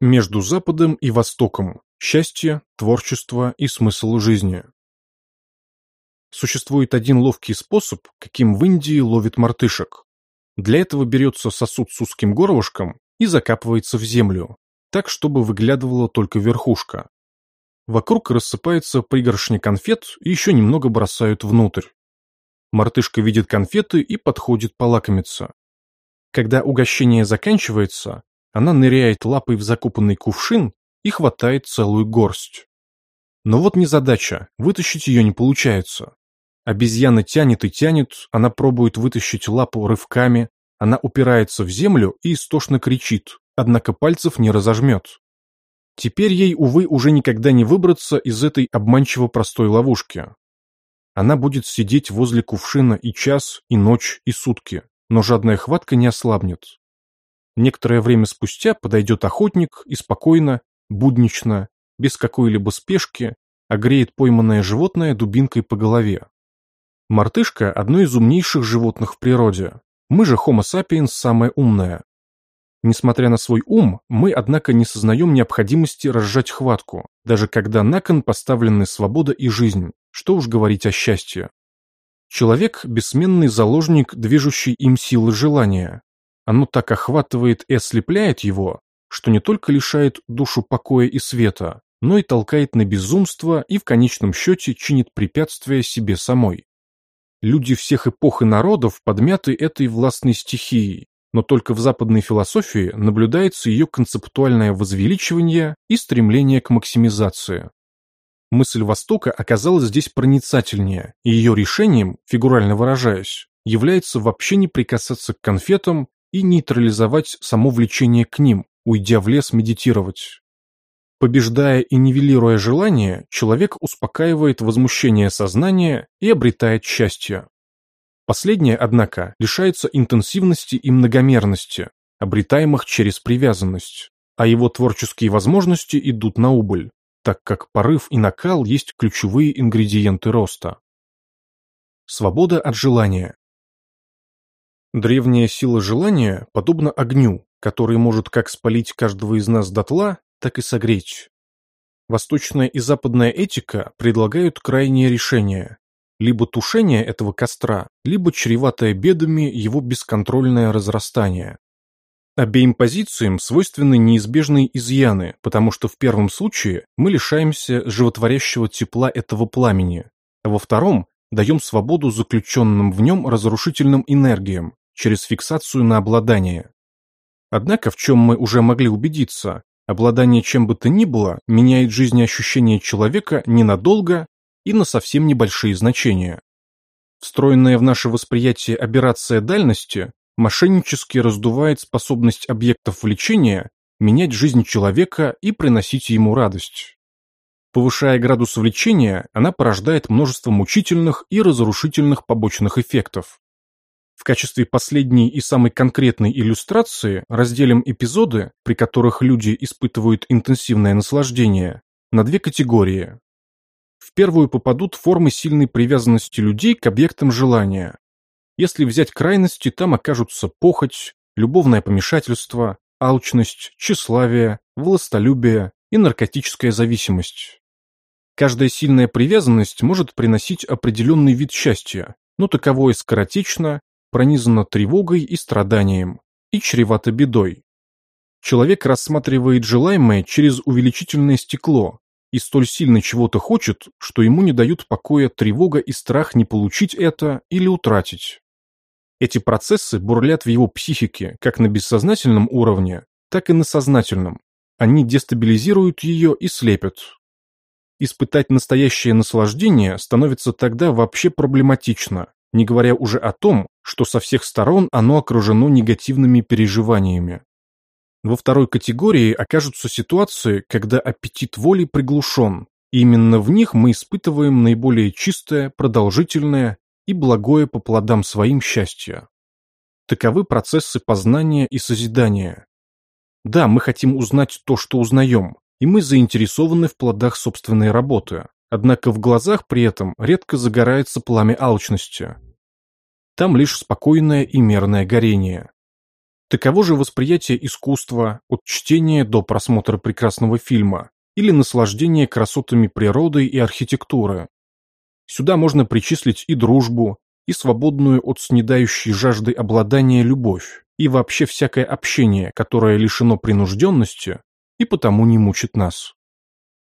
Между Западом и Востоком. Счастье, творчество и смысл жизни. Существует один ловкий способ, каким в Индии ловит мартышек. Для этого берется сосуд с узким горлышком и закапывается в землю, так, чтобы выглядывала только верхушка. Вокруг рассыпается пригоршня конфет и еще немного бросают внутрь. Мартышка видит конфеты и подходит полакомиться. Когда угощение заканчивается, она ныряет лапой в закупанный кувшин и хватает целую горсть. Но вот незадача, вытащить ее не получается. Обезьяна тянет и тянет, она пробует вытащить лапу рывками, она упирается в землю и истошно кричит, однако пальцев не разожмет. Теперь ей, увы, уже никогда не выбраться из этой обманчиво простой ловушки. Она будет сидеть возле кувшина и час, и ночь, и сутки, но жадная хватка не ослабнет. Некоторое время спустя подойдет охотник и спокойно, буднично, без какой-либо спешки, огреет пойманное животное дубинкой по голове. Мартышка – одно из умнейших животных в природе. Мы же Homo sapiens самое умное. Несмотря на свой ум, мы, однако, не сознаем необходимости разжать хватку, даже когда на кон поставлены свобода и жизнь, что уж говорить о счастье. Человек – бессменный заложник, движущий им силы желания, оно так охватывает и ослепляет его, что не только лишает душу покоя и света, но и толкает на безумство и в конечном счете чинит препятствия себе самой. Люди всех эпох и народов подмяты этой властной стихией, но только в западной философии наблюдается ее концептуальное возвеличивание и стремление к максимизации. Мысль Востока оказалась здесь проницательнее, и ее решением, фигурально выражаясь, является вообще не прикасаться к конфетам и нейтрализовать само влечение к ним, уйдя в лес медитировать. Побеждая и нивелируя желание, человек успокаивает возмущение сознания и обретает счастье. Последнее, однако, лишается интенсивности и многомерности, обретаемых через привязанность, а его творческие возможности идут на убыль, так как порыв и накал есть ключевые ингредиенты роста. Свобода от желания. Древняя сила желания подобна огню, который может как спалить каждого из нас дотла, так и согреть. Восточная и западная этика предлагают крайнее решение – либо тушение этого костра, либо чреватое бедами его бесконтрольное разрастание. Обеим позициям свойственны неизбежные изъяны, потому что в первом случае мы лишаемся животворящего тепла этого пламени, а во втором даем свободу заключенным в нем разрушительным энергиям, через фиксацию на обладание. Однако, в чем мы уже могли убедиться, обладание чем бы то ни было меняет жизнеощущение человека ненадолго и на совсем небольшие значения. Встроенная в наше восприятие аберрация дальности мошеннически раздувает способность объектов влечения менять жизнь человека и приносить ему радость. Повышая градус влечения, она порождает множество мучительных и разрушительных побочных эффектов. В качестве последней и самой конкретной иллюстрации разделим эпизоды, при которых люди испытывают интенсивное наслаждение, на две категории. В первую попадут формы сильной привязанности людей к объектам желания. Если взять крайности, там окажутся похоть, любовное помешательство, алчность, тщеславие, властолюбие и наркотическая зависимость. Каждая сильная привязанность может приносить определенный вид счастья, но таковое скоротечно пронизано тревогой и страданием, и чревато бедой. Человек рассматривает желаемое через увеличительное стекло и столь сильно чего-то хочет, что ему не дают покоя тревога и страх не получить это или утратить. Эти процессы бурлят в его психике как на бессознательном уровне, так и на сознательном. Они дестабилизируют ее и слепят. Испытать настоящее наслаждение становится тогда вообще проблематично, не говоря уже о том, что со всех сторон оно окружено негативными переживаниями. Во второй категории окажутся ситуации, когда аппетит воли приглушен, именно в них мы испытываем наиболее чистое, продолжительное и благое по плодам своим счастье. Таковы процессы познания и созидания. Да, мы хотим узнать то, что узнаем, и мы заинтересованы в плодах собственной работы, Однако в глазах при этом редко загорается пламя алчности. Там лишь спокойное и мерное горение. Таково же восприятие искусства от чтения до просмотра прекрасного фильма или наслаждения красотами природы и архитектуры. Сюда можно причислить и дружбу, и свободную от снедающей жажды обладания любовь, и вообще всякое общение, которое лишено принужденности и потому не мучит нас.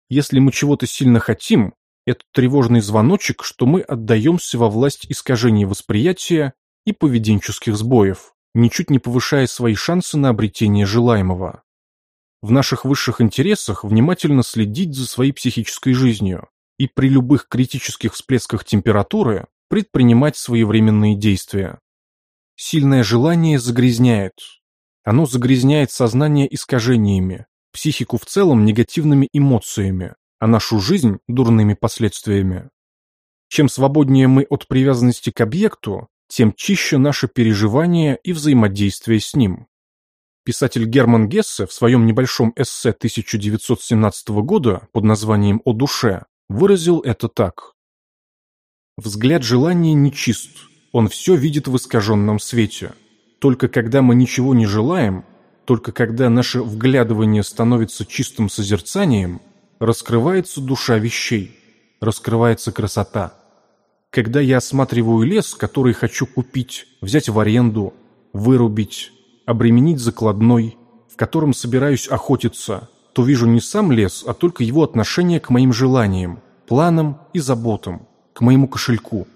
Если мы чего-то сильно хотим, это тревожный звоночек, что мы отдаемся во власть искажений восприятия и поведенческих сбоев, ничуть не повышая свои шансы на обретение желаемого. В наших высших интересах внимательно следить за своей психической жизнью и при любых критических всплесках температуры предпринимать своевременные действия. Сильное желание загрязняет. Оно загрязняет сознание искажениями, психику в целом негативными эмоциями, а нашу жизнь дурными последствиями. Чем свободнее мы от привязанности к объекту, тем чище наше переживание и взаимодействие с ним. Писатель Герман Гессе в своем небольшом эссе 1917 года под названием «О душе» выразил это так. «Взгляд желания нечист, он все видит в искаженном свете. Только когда мы ничего не желаем, только когда наше вглядывание становится чистым созерцанием, раскрывается душа вещей, раскрывается красота. Когда я осматриваю лес, который хочу купить, взять в аренду, вырубить, обременить закладной, в котором собираюсь охотиться, то вижу не сам лес, а только его отношение к моим желаниям, планам и заботам, к моему кошельку.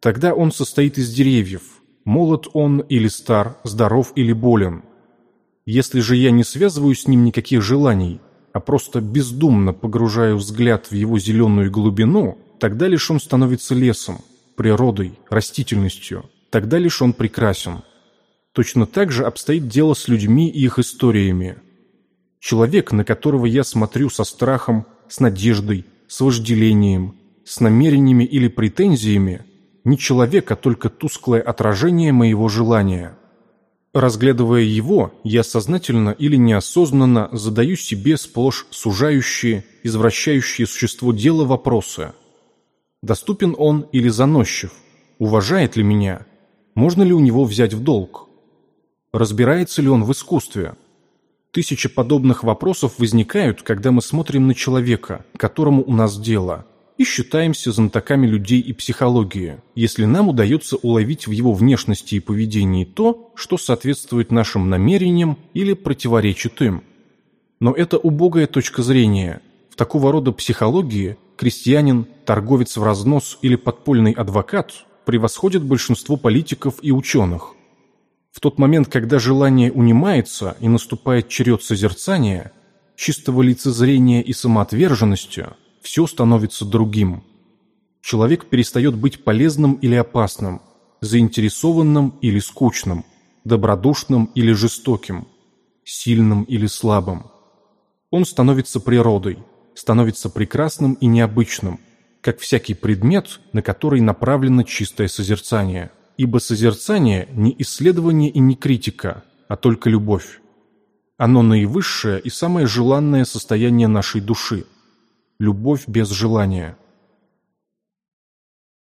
Тогда он состоит из деревьев, молод он или стар, здоров или болен. Если же я не связываю с ним никаких желаний, а просто бездумно погружаю взгляд в его зеленую глубину – Тогда лишь он становится лесом, природой, растительностью. Тогда лишь он прекрасен. Точно так же обстоит дело с людьми и их историями. Человек, на которого я смотрю со страхом, с надеждой, с вожделением, с намерениями или претензиями, не человек, а только тусклое отражение моего желания. Разглядывая его, я сознательно или неосознанно задаю себе сплошь сужающие, извращающие существо дела вопросы – Доступен он или заносчив? Уважает ли меня? Можно ли у него взять в долг? Разбирается ли он в искусстве? Тысячи подобных вопросов возникают, когда мы смотрим на человека, которому у нас дело, и считаемся знатоками людей и психологии, если нам удается уловить в его внешности и поведении то, что соответствует нашим намерениям или противоречит им. Но это убогая точка зрения. В такого рода психологии крестьянин, торговец в разнос или подпольный адвокат превосходят большинство политиков и ученых. В тот момент, когда желание унимается и наступает черед созерцания, чистого лицезрения и самоотверженностью, все становится другим. Человек перестает быть полезным или опасным, заинтересованным или скучным, добродушным или жестоким, сильным или слабым. Он становится природой, становится прекрасным и необычным, как всякий предмет, на который направлено чистое созерцание. Ибо созерцание не исследование и не критика, а только любовь. Оно наивысшее и самое желанное состояние нашей души. Любовь без желания.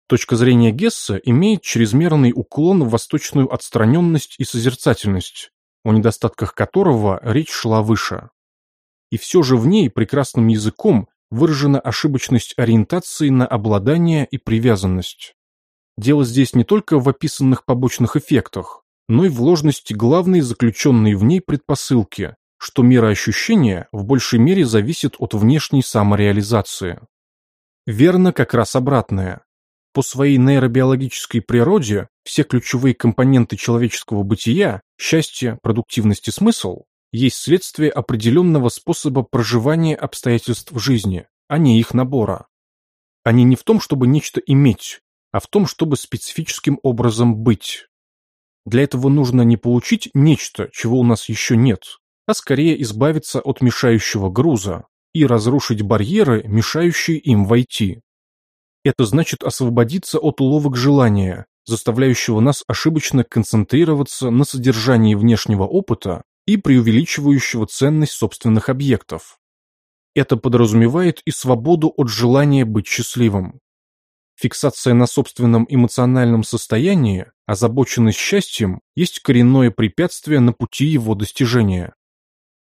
Точка зрения Гесса имеет чрезмерный уклон в восточную отстраненность и созерцательность, о недостатках которого речь шла выше и все же в ней прекрасным языком выражена ошибочность ориентации на обладание и привязанность. Дело здесь не только в описанных побочных эффектах, но и в ложности главной заключенной в ней предпосылки, что мироощущение в большей мере зависит от внешней самореализации. Верно как раз обратное. По своей нейробиологической природе все ключевые компоненты человеческого бытия – счастье, продуктивность и смысл есть следствие определенного способа проживания обстоятельств жизни, а не их набора. Они не в том, чтобы нечто иметь, а в том, чтобы специфическим образом быть. Для этого нужно не получить нечто, чего у нас еще нет, а скорее избавиться от мешающего груза и разрушить барьеры, мешающие им войти. Это значит освободиться от уловок желания, заставляющего нас ошибочно концентрироваться на содержании внешнего опыта и преувеличивающего ценность собственных объектов. Это подразумевает и свободу от желания быть счастливым. Фиксация на собственном эмоциональном состоянии озабоченность счастьем есть коренное препятствие на пути его достижения.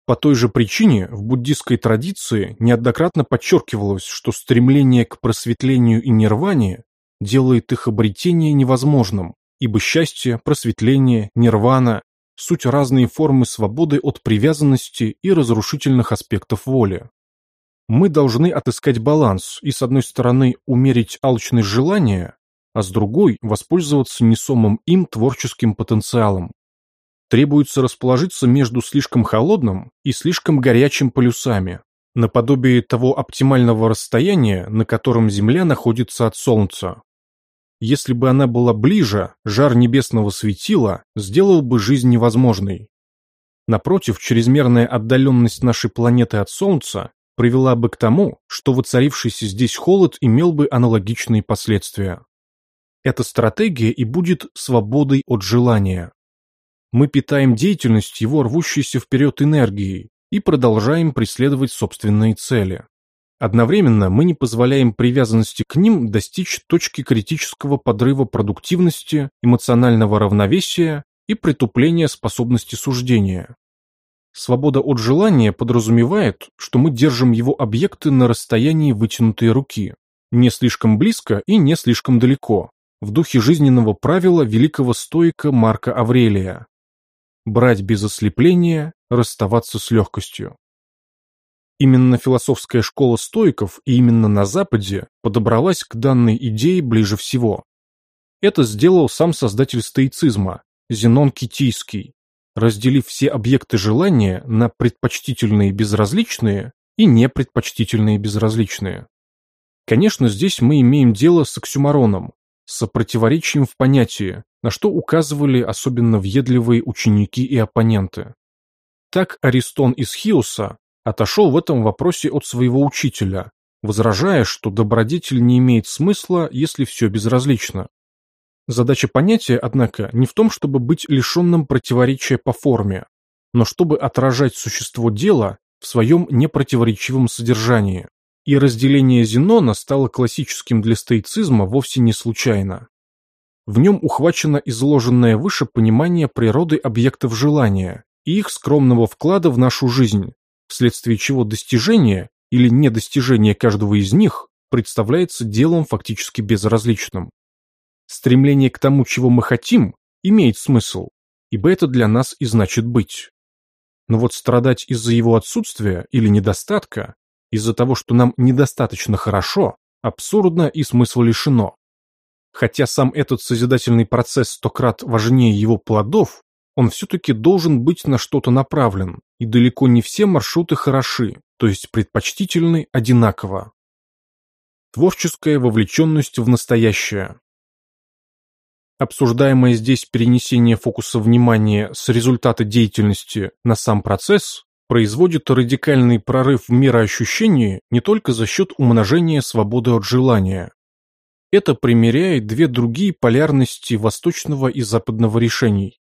По той же причине в буддистской традиции неоднократно подчеркивалось, что стремление к просветлению и нирване делает их обретение невозможным, ибо счастье, просветление, нирвана – суть разные формы свободы от привязанности и разрушительных аспектов воли. Мы должны отыскать баланс и, с одной стороны, умерить алчность желания, а с другой – воспользоваться несомым им творческим потенциалом. Требуется расположиться между слишком холодным и слишком горячим полюсами, наподобие того оптимального расстояния, на котором Земля находится от Солнца. Если бы она была ближе, жар небесного светила сделал бы жизнь невозможной. Напротив, чрезмерная отдаленность нашей планеты от Солнца привела бы к тому, что воцарившийся здесь холод имел бы аналогичные последствия. Эта стратегия и будет свободой от желания. Мы питаем деятельность его рвущейся вперед энергией и продолжаем преследовать собственные цели. Одновременно мы не позволяем привязанности к ним достичь точки критического подрыва продуктивности, эмоционального равновесия и притупления способности суждения. Свобода от желания подразумевает, что мы держим его объекты на расстоянии вытянутой руки, не слишком близко и не слишком далеко, в духе жизненного правила великого стоика Марка Аврелия брать без ослепления, расставаться с легкостью. Именно философская школа стоиков и именно на Западе подобралась к данной идее ближе всего. Это сделал сам создатель стоицизма, Зенон Китийский, разделив все объекты желания на предпочтительные безразличные и непредпочтительные безразличные. Конечно, здесь мы имеем дело с оксюмароном, с противоречием в понятии, на что указывали особенно въедливые ученики и оппоненты. Так Аристон из Хиоса отошел в этом вопросе от своего учителя, возражая, что добродетель не имеет смысла, если все безразлично. Задача понятия, однако, не в том, чтобы быть лишенным противоречия по форме, но чтобы отражать существо дела в своем непротиворечивом содержании. И разделение Зенона стало классическим для стоицизма вовсе не случайно. В нем ухвачено изложенное выше понимание природы объектов желания и их скромного вклада в нашу жизнь, вследствие чего достижение или недостижение каждого из них представляется делом фактически безразличным. Стремление к тому, чего мы хотим, имеет смысл, ибо это для нас и значит быть. Но вот страдать из-за его отсутствия или недостатка из-за того, что нам недостаточно хорошо, абсурдно и смысла лишено. Хотя сам этот созидательный процесс сто крат важнее его плодов, он все-таки должен быть на что-то направлен, и далеко не все маршруты хороши, то есть предпочтительны одинаково. Творческая вовлеченность в настоящее. Обсуждаемое здесь перенесение фокуса внимания с результата деятельности на сам процесс производит радикальный прорыв в мироощущении не только за счет умножения свободы от желания. Это примеряет две другие полярности восточного и западного решений.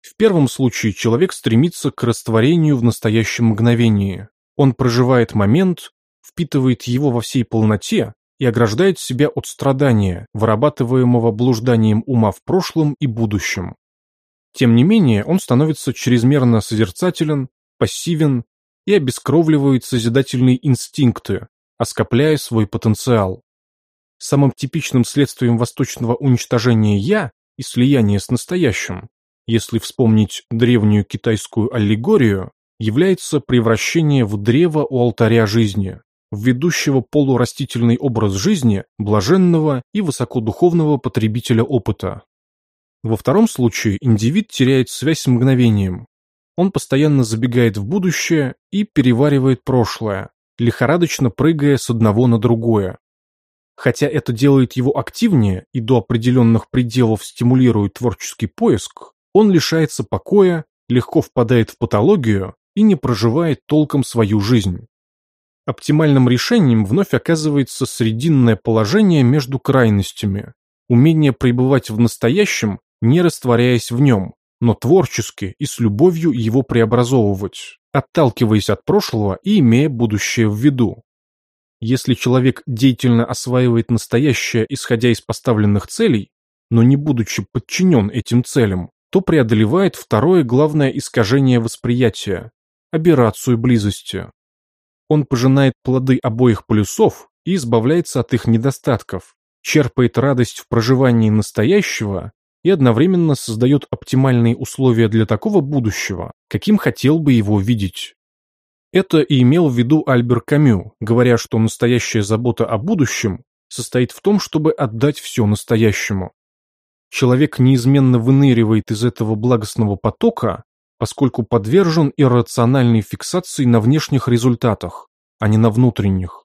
В первом случае человек стремится к растворению в настоящем мгновении. Он проживает момент, впитывает его во всей полноте и ограждает себя от страдания, вырабатываемого блужданием ума в прошлом и будущем. Тем не менее, он становится чрезмерно созерцателен, пассивен и обескровливает созидательные инстинкты, оскопляя свой потенциал. Самым типичным следствием восточного уничтожения «я» и слияния с настоящим, если вспомнить древнюю китайскую аллегорию, является превращение в древо у алтаря жизни, ведущего полурастительный образ жизни блаженного и высокодуховного потребителя опыта. Во втором случае индивид теряет связь с мгновением, он постоянно забегает в будущее и переваривает прошлое, лихорадочно прыгая с одного на другое. Хотя это делает его активнее и до определенных пределов стимулирует творческий поиск, он лишается покоя, легко впадает в патологию и не проживает толком свою жизнь. Оптимальным решением вновь оказывается срединное положение между крайностями, умение пребывать в настоящем, не растворяясь в нем, но творчески и с любовью его преобразовывать, отталкиваясь от прошлого и имея будущее в виду. Если человек деятельно осваивает настоящее, исходя из поставленных целей, но не будучи подчинен этим целям, то преодолевает второе главное искажение восприятия – аберрацию близости. Он пожинает плоды обоих полюсов и избавляется от их недостатков, черпает радость в проживании настоящего и одновременно создает оптимальные условия для такого будущего, каким хотел бы его видеть. Это и имел в виду Альбер Камю, говоря, что настоящая забота о будущем состоит в том, чтобы отдать все настоящему. Человек неизменно выныривает из этого благостного потока, поскольку подвержен иррациональной фиксации на внешних результатах, а не на внутренних.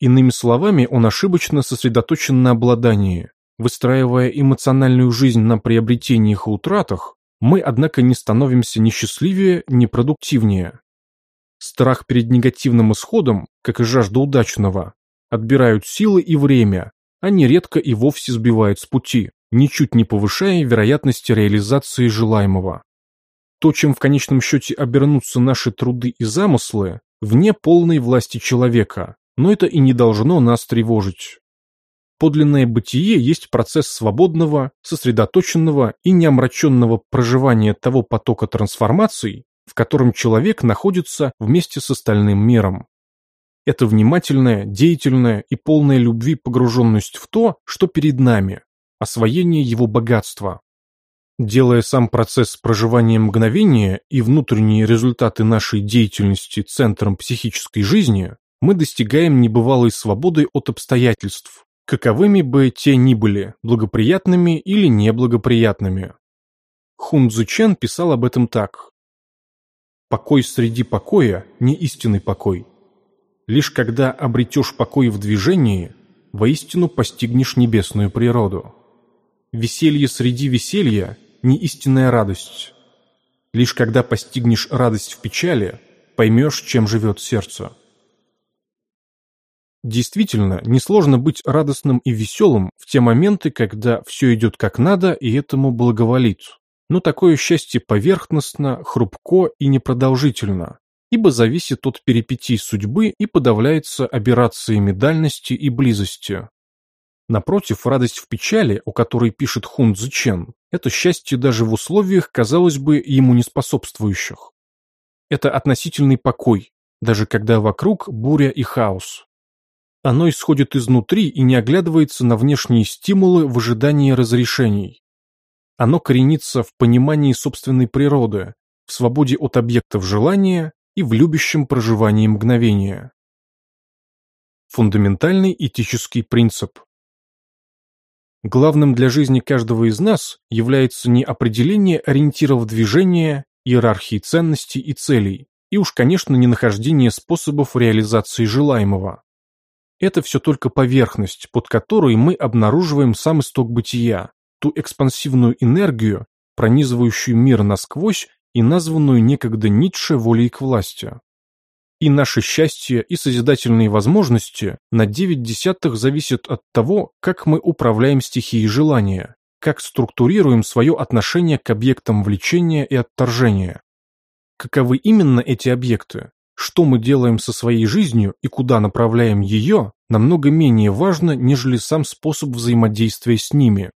Иными словами, он ошибочно сосредоточен на обладании. Выстраивая эмоциональную жизнь на приобретениях и утратах, мы, однако, не становимся ни счастливее, ни продуктивнее. Страх перед негативным исходом, как и жажда удачного, отбирают силы и время, а нередко и вовсе сбивают с пути, ничуть не повышая вероятности реализации желаемого. То, чем в конечном счете обернутся наши труды и замыслы, вне полной власти человека, но это и не должно нас тревожить. Подлинное бытие есть процесс свободного, сосредоточенного и неомраченного проживания того потока трансформаций, в котором человек находится вместе с остальным миром. Это внимательная, деятельная и полная любви погруженность в то, что перед нами, освоение его богатства. Делая сам процесс проживания мгновения и внутренние результаты нашей деятельности центром психической жизни, мы достигаем небывалой свободы от обстоятельств, каковыми бы те ни были, благоприятными или неблагоприятными. Хун Цзучен писал об этом так. «Покой среди покоя – не истинный покой. Лишь когда обретешь покой в движении, воистину постигнешь небесную природу. Веселье среди веселья – не истинная радость. Лишь когда постигнешь радость в печали, поймешь, чем живет сердце». Действительно, несложно быть радостным и веселым в те моменты, когда все идет как надо и этому благоволит. Но такое счастье поверхностно, хрупко и непродолжительно, ибо зависит от перипетий судьбы и подавляется операциями дальности и близости. Напротив, радость в печали, о которой пишет Хун Цзичен, это счастье даже в условиях, казалось бы, ему не способствующих. Это относительный покой, даже когда вокруг буря и хаос. Оно исходит изнутри и не оглядывается на внешние стимулы в ожидании разрешений. Оно коренится в понимании собственной природы, в свободе от объектов желания и в любящем проживании мгновения. Фундаментальный этический принцип. Главным для жизни каждого из нас является не определение ориентиров движения, иерархии ценностей и целей, и уж, конечно, не нахождение способов реализации желаемого. Это все только поверхность, под которой мы обнаруживаем сам исток бытия, ту экспансивную энергию, пронизывающую мир насквозь и названную некогда Ницше волей к власти. И наше счастье и созидательные возможности на 9 десятых зависят от того, как мы управляем стихией желания, как структурируем свое отношение к объектам влечения и отторжения. Каковы именно эти объекты? Что мы делаем со своей жизнью и куда направляем ее, намного менее важно, нежели сам способ взаимодействия с ними.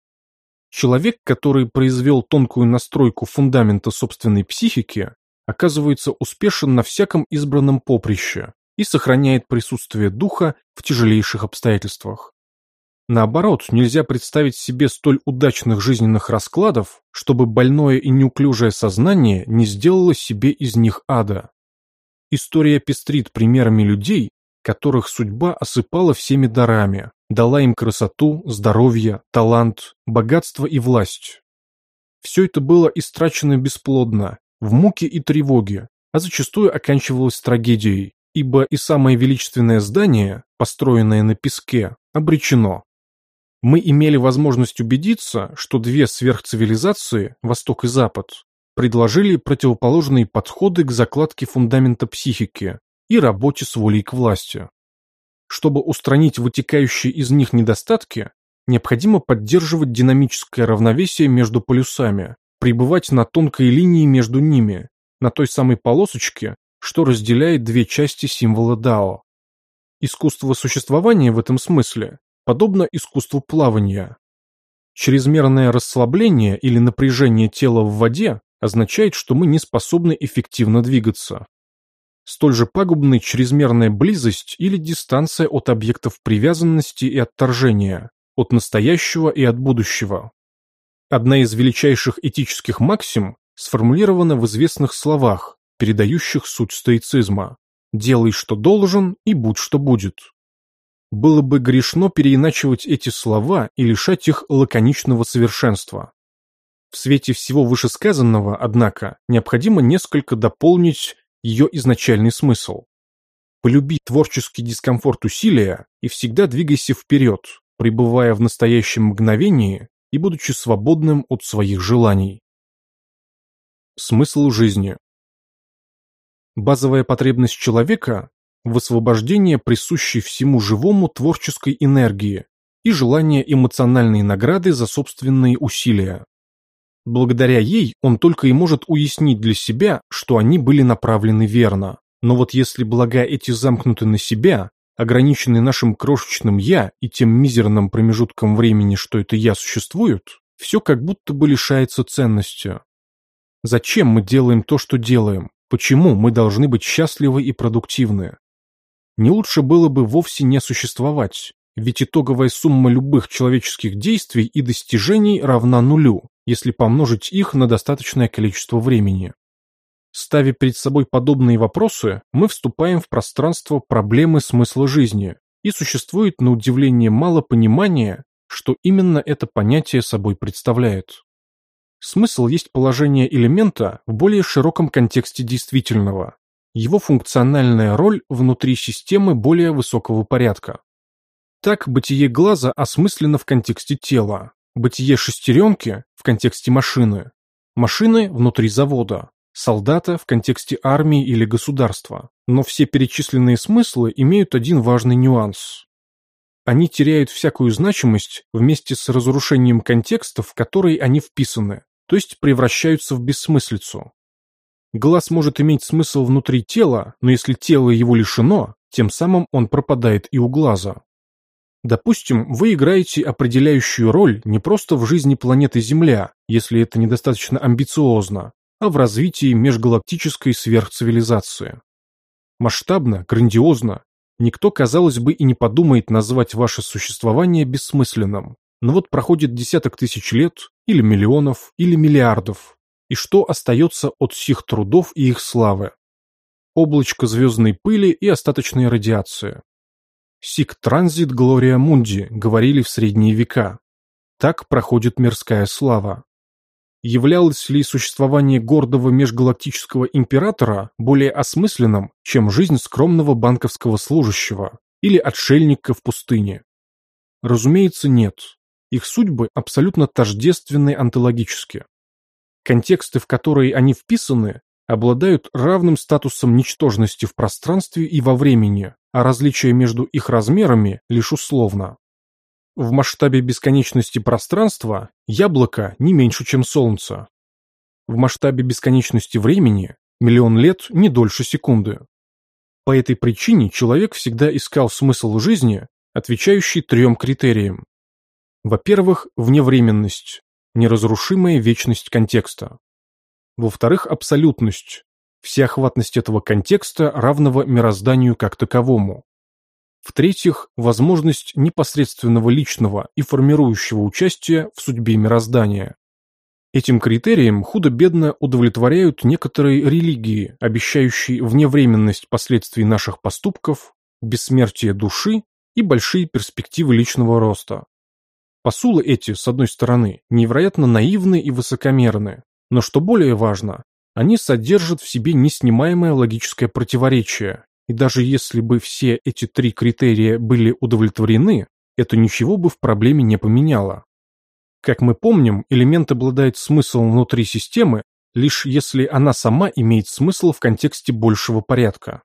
Человек, который произвел тонкую настройку фундамента собственной психики, оказывается успешен на всяком избранном поприще и сохраняет присутствие духа в тяжелейших обстоятельствах. Наоборот, нельзя представить себе столь удачных жизненных раскладов, чтобы больное и неуклюжее сознание не сделало себе из них ада. История пестрит примерами людей, которых судьба осыпала всеми дарами, дала им красоту, здоровье, талант, богатство и власть. Все это было истрачено бесплодно, в муке и тревоге, а зачастую оканчивалось трагедией, ибо и самое величественное здание, построенное на песке, обречено. Мы имели возможность убедиться, что две сверхцивилизации, Восток и Запад, предложили противоположные подходы к закладке фундамента психики и работе с волей к власти. Чтобы устранить вытекающие из них недостатки, необходимо поддерживать динамическое равновесие между полюсами, пребывать на тонкой линии между ними, на той самой полосочке, что разделяет две части символа Дао. Искусство существования в этом смысле подобно искусству плавания. Чрезмерное расслабление или напряжение тела в воде означает, что мы не способны эффективно двигаться. Столь же пагубны чрезмерная близость или дистанция от объектов привязанности и отторжения, от настоящего и от будущего. Одна из величайших этических максим сформулирована в известных словах, передающих суть стоицизма «делай, что должен, и будь, что будет». Было бы грешно переиначивать эти слова и лишать их лаконичного совершенства. В свете всего вышесказанного, однако, необходимо несколько дополнить ее изначальный смысл. Полюби творческий дискомфорт усилия и всегда двигайся вперед, пребывая в настоящем мгновении и будучи свободным от своих желаний. Смысл жизни Базовая потребность человека – в освобождении присущей всему живому творческой энергии и желание эмоциональной награды за собственные усилия. Благодаря ей он только и может уяснить для себя, что они были направлены верно. Но вот если блага эти замкнуты на себя, ограничены нашим крошечным «я» и тем мизерным промежутком времени, что это «я» существует, все как будто бы лишается ценности. Зачем мы делаем то, что делаем? Почему мы должны быть счастливы и продуктивны? Не лучше было бы вовсе не существовать, ведь итоговая сумма любых человеческих действий и достижений равна нулю, если помножить их на достаточное количество времени. Ставя перед собой подобные вопросы, мы вступаем в пространство проблемы смысла жизни, и существует на удивление мало понимания, что именно это понятие собой представляет. Смысл есть положение элемента в более широком контексте действительного, его функциональная роль внутри системы более высокого порядка. Так, бытие глаза осмысленно в контексте тела, Бытие шестеренки в контексте машины, машины внутри завода, солдата в контексте армии или государства. Но все перечисленные смыслы имеют один важный нюанс. Они теряют всякую значимость вместе с разрушением контекста, в который они вписаны, то есть превращаются в бессмыслицу. Глаз может иметь смысл внутри тела, но если тело его лишено, тем самым он пропадает и у глаза. Допустим, вы играете определяющую роль не просто в жизни планеты Земля, если это недостаточно амбициозно, а в развитии межгалактической сверхцивилизации. Масштабно, грандиозно, никто, казалось бы, и не подумает назвать ваше существование бессмысленным. Но вот проходит десяток тысяч лет, или миллионов, или миллиардов, и что остается от сих трудов и их славы? Облачко звездной пыли и остаточной радиации. «Сик транзит глория мунди», говорили в средние века. Так проходит мирская слава. Являлось ли существование гордого межгалактического императора более осмысленным, чем жизнь скромного банковского служащего или отшельника в пустыне? Разумеется, нет. Их судьбы абсолютно тождественны онтологически. Контексты, в которые они вписаны, обладают равным статусом ничтожности в пространстве и во времени, а различие между их размерами лишь условно. В масштабе бесконечности пространства яблоко не меньше, чем Солнце. В масштабе бесконечности времени миллион лет не дольше секунды. По этой причине человек всегда искал смысл жизни, отвечающий трем критериям. Во-первых, вневременность, неразрушимая вечность контекста. Во-вторых, абсолютность, всеохватность этого контекста, равного мирозданию как таковому. В-третьих, возможность непосредственного личного и формирующего участия в судьбе мироздания. Этим критериям худо-бедно удовлетворяют некоторые религии, обещающие вневременность последствий наших поступков, бессмертие души и большие перспективы личного роста. Посулы эти, с одной стороны, невероятно наивны и высокомерны, но что более важно, они содержат в себе неснимаемое логическое противоречие, и даже если бы все эти три критерия были удовлетворены, это ничего бы в проблеме не поменяло. Как мы помним, элемент обладает смыслом внутри системы, лишь если она сама имеет смысл в контексте большего порядка.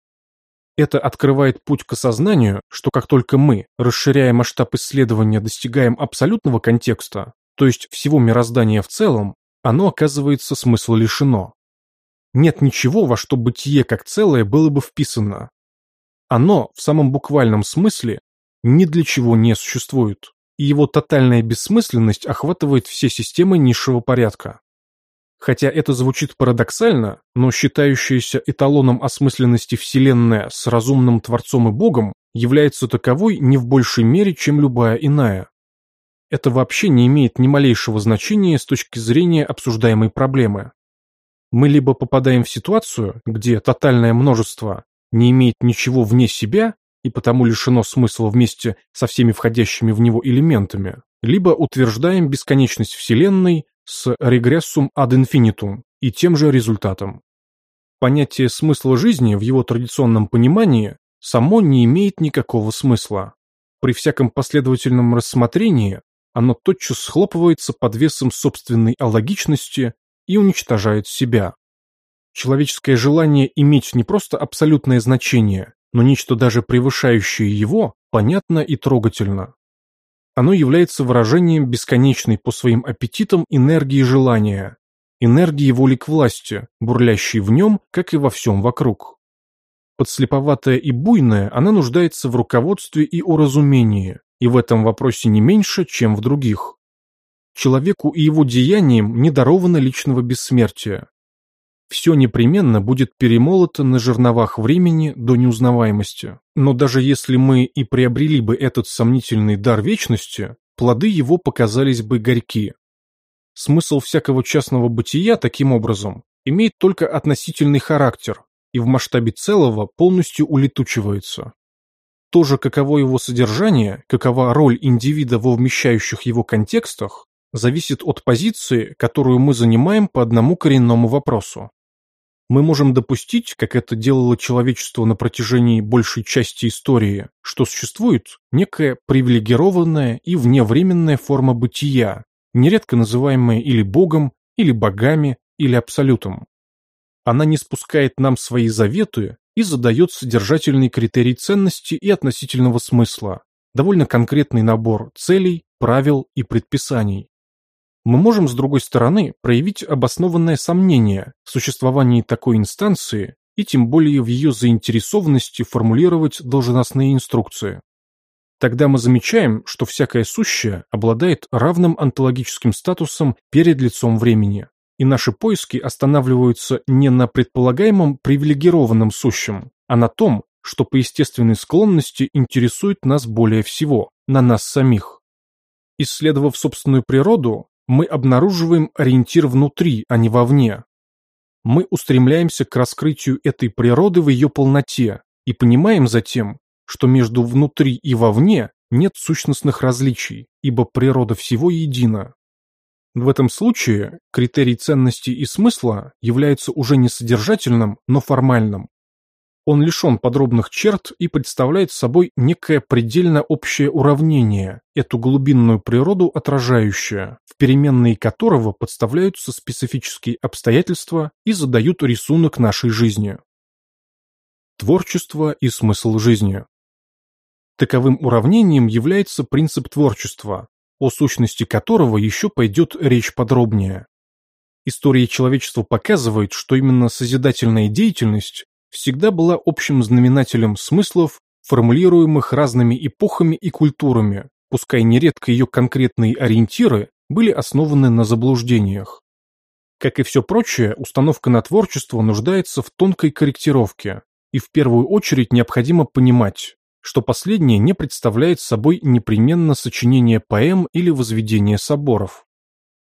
Это открывает путь к осознанию, что как только мы, расширяя масштаб исследования, достигаем абсолютного контекста, то есть всего мироздания в целом, оно оказывается смысла лишено. Нет ничего, во что бытие как целое было бы вписано. Оно, в самом буквальном смысле, ни для чего не существует, и его тотальная бессмысленность охватывает все системы низшего порядка. Хотя это звучит парадоксально, но считающаяся эталоном осмысленности Вселенная с разумным Творцом и Богом является таковой не в большей мере, чем любая иная. Это вообще не имеет ни малейшего значения с точки зрения обсуждаемой проблемы. Мы либо попадаем в ситуацию, где тотальное множество не имеет ничего вне себя и потому лишено смысла вместе со всеми входящими в него элементами, либо утверждаем бесконечность Вселенной с регрессум ad infinitum и тем же результатом. Понятие смысла жизни в его традиционном понимании само не имеет никакого смысла. При всяком последовательном рассмотрении оно тотчас схлопывается под весом собственной алогичности и уничтожает себя. Человеческое желание иметь не просто абсолютное значение, но нечто даже превышающее его, понятно и трогательно. Оно является выражением бесконечной по своим аппетитам энергии желания, энергии воли к власти, бурлящей в нем, как и во всем вокруг. Подслеповатая и буйная, она нуждается в руководстве и уразумении, и в этом вопросе не меньше, чем в других. Человеку и его деяниям не даровано личного бессмертия, все непременно будет перемолото на жерновах времени до неузнаваемости. Но даже если мы и приобрели бы этот сомнительный дар вечности, плоды его показались бы горьки. Смысл всякого частного бытия, таким образом, имеет только относительный характер и в масштабе целого полностью улетучивается. То же, каково его содержание, какова роль индивида во вмещающих его контекстах, зависит от позиции, которую мы занимаем по одному коренному вопросу мы можем допустить, как это делало человечество на протяжении большей части истории, что существует некая привилегированная и вневременная форма бытия, нередко называемая или Богом, или богами, или Абсолютом. Она не спускает нам свои заветы и задает содержательный критерий ценности и относительного смысла, довольно конкретный набор целей, правил и предписаний. Мы можем, с другой стороны, проявить обоснованное сомнение в существовании такой инстанции и тем более в ее заинтересованности формулировать должностные инструкции. Тогда мы замечаем, что всякое сущее обладает равным онтологическим статусом перед лицом времени, и наши поиски останавливаются не на предполагаемом привилегированном сущем, а на том, что по естественной склонности интересует нас более всего, на нас самих. Исследовав собственную природу, мы обнаруживаем ориентир внутри, а не вовне. Мы устремляемся к раскрытию этой природы в ее полноте и понимаем затем, что между внутри и вовне нет сущностных различий, ибо природа всего едина. В этом случае критерий ценности и смысла является уже не содержательным, но формальным. Он лишен подробных черт и представляет собой некое предельно общее уравнение, эту глубинную природу отражающее, в переменные которого подставляются специфические обстоятельства и задают рисунок нашей жизни. Творчество и смысл жизни. Таковым уравнением является принцип творчества, о сущности которого еще пойдет речь подробнее. История человечества показывает, что именно созидательная деятельность всегда была общим знаменателем смыслов, формулируемых разными эпохами и культурами, пускай нередко ее конкретные ориентиры были основаны на заблуждениях. Как и все прочее, установка на творчество нуждается в тонкой корректировке, и в первую очередь необходимо понимать, что последнее не представляет собой непременно сочинение поэм или возведение соборов.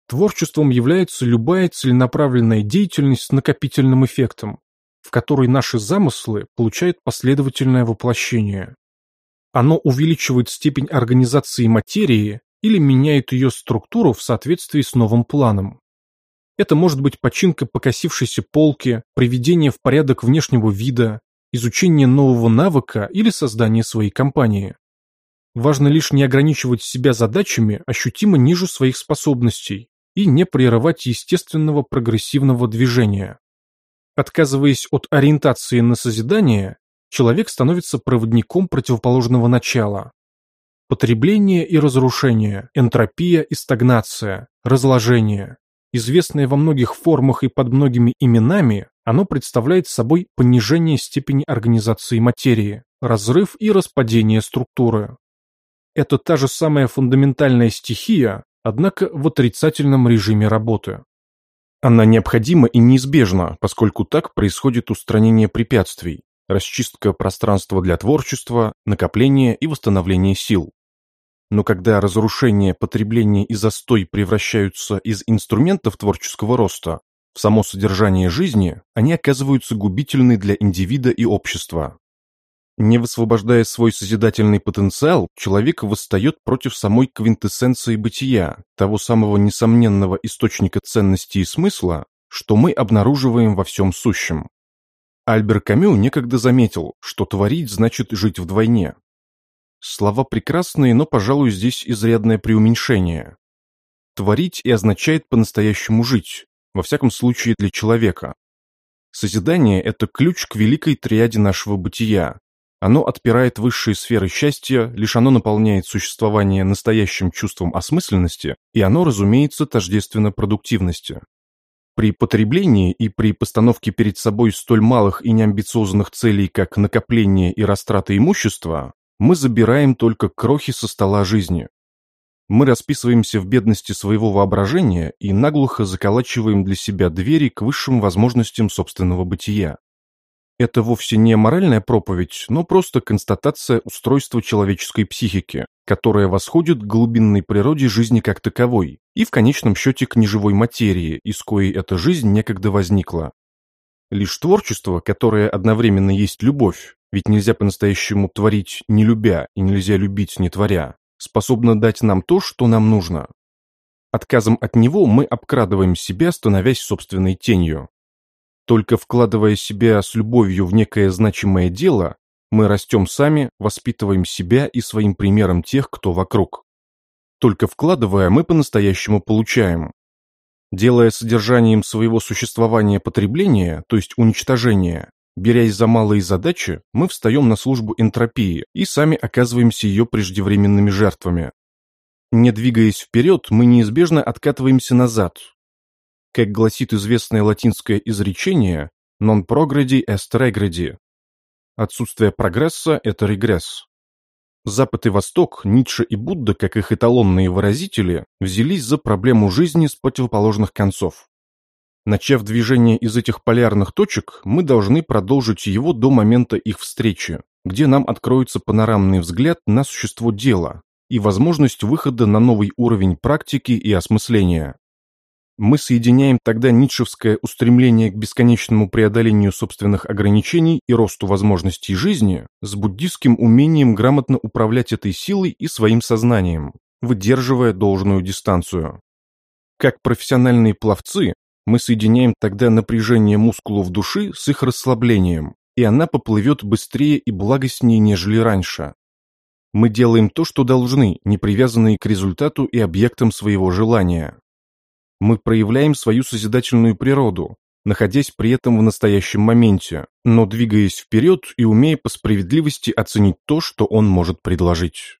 Творчеством является любая целенаправленная деятельность с накопительным эффектом, в которой наши замыслы получают последовательное воплощение. Оно увеличивает степень организации материи или меняет ее структуру в соответствии с новым планом. Это может быть починка покосившейся полки, приведение в порядок внешнего вида, изучение нового навыка или создание своей компании. Важно лишь не ограничивать себя задачами ощутимо ниже своих способностей и не прерывать естественного прогрессивного движения. Отказываясь от ориентации на созидание, человек становится проводником противоположного начала. Потребление и разрушение, энтропия и стагнация, разложение. Известное во многих формах и под многими именами, оно представляет собой понижение степени организации материи, разрыв и распадение структуры. Это та же самая фундаментальная стихия, однако в отрицательном режиме работы. Она необходима и неизбежна, поскольку так происходит устранение препятствий, расчистка пространства для творчества, накопление и восстановление сил. Но когда разрушение, потребление и застой превращаются из инструментов творческого роста в само содержание жизни, они оказываются губительны для индивида и общества. Не высвобождая свой созидательный потенциал, человек восстает против самой квинтэссенции бытия, того самого несомненного источника ценности и смысла, что мы обнаруживаем во всем сущем. Альбер Камю некогда заметил, что творить значит жить вдвойне. Слова прекрасные, но, пожалуй, здесь изрядное преуменьшение. Творить и означает по-настоящему жить, во всяком случае для человека. Созидание – это ключ к великой триаде нашего бытия. Оно отпирает высшие сферы счастья, лишь оно наполняет существование настоящим чувством осмысленности, и оно, разумеется, тождественно продуктивности. При потреблении и при постановке перед собой столь малых и неамбициозных целей, как накопление и растрата имущества, мы забираем только крохи со стола жизни. Мы расписываемся в бедности своего воображения и наглухо заколачиваем для себя двери к высшим возможностям собственного бытия. Это вовсе не моральная проповедь, но просто констатация устройства человеческой психики, которая восходит к глубинной природе жизни как таковой и в конечном счете к неживой материи, из коей эта жизнь некогда возникла. Лишь творчество, которое одновременно есть любовь, ведь нельзя по-настоящему творить не любя и нельзя любить не творя, способно дать нам то, что нам нужно. Отказом от него мы обкрадываем себя, становясь собственной тенью. Только вкладывая себя с любовью в некое значимое дело, мы растем сами, воспитываем себя и своим примером тех, кто вокруг. Только вкладывая, мы по-настоящему получаем. Делая содержанием своего существования потребление, то есть уничтожение, берясь за малые задачи, мы встаем на службу энтропии и сами оказываемся ее преждевременными жертвами. Не двигаясь вперед, мы неизбежно откатываемся назад, как гласит известное латинское изречение «non progredi est regredi» – отсутствие прогресса – это регресс. Запад и Восток, Ницше и Будда, как их эталонные выразители, взялись за проблему жизни с противоположных концов. Начав движение из этих полярных точек, мы должны продолжить его до момента их встречи, где нам откроется панорамный взгляд на существо дела и возможность выхода на новый уровень практики и осмысления. Мы соединяем тогда ницшевское устремление к бесконечному преодолению собственных ограничений и росту возможностей жизни с буддистским умением грамотно управлять этой силой и своим сознанием, выдерживая должную дистанцию. Как профессиональные пловцы, мы соединяем тогда напряжение мускулов души с их расслаблением, и она поплывет быстрее и благостнее, нежели раньше. Мы делаем то, что должны, не привязанные к результату и объектам своего желания. Мы проявляем свою созидательную природу, находясь при этом в настоящем моменте, но двигаясь вперед и умея по справедливости оценить то, что он может предложить.